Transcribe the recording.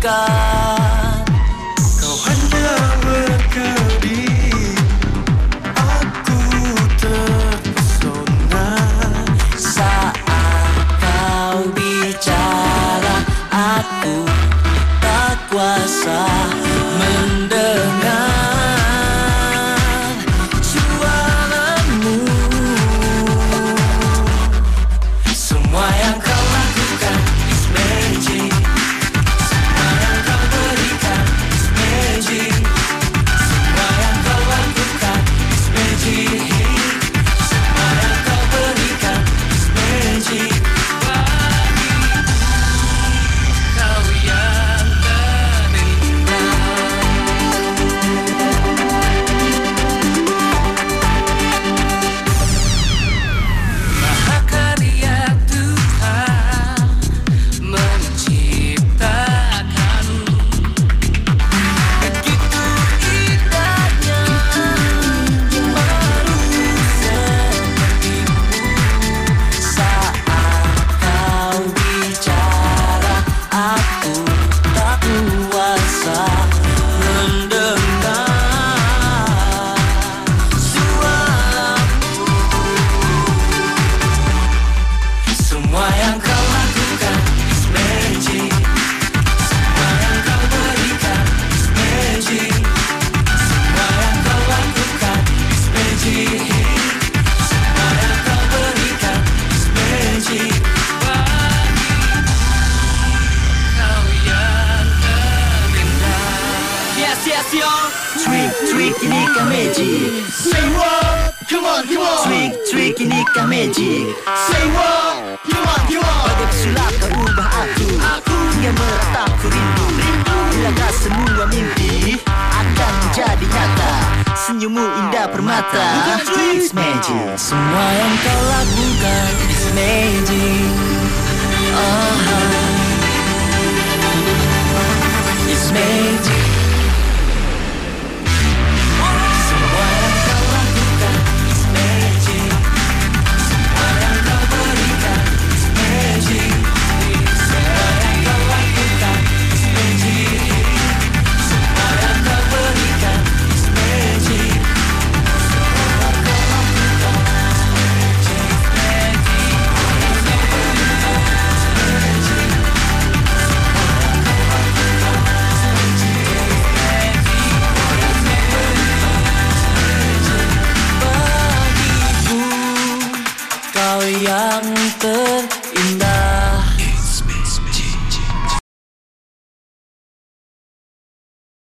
God. Kan magic. Say what? Come on, come on. Ini kan magic. Say what? Come on, come on. Bagai pesulap kau ubah aku. Aku Hingga meratapku rindu Bilangkah semua mimpi Akan menjadi nyata? Senyummu indah permata. It's magic. Semua yang kau lakukan It's magic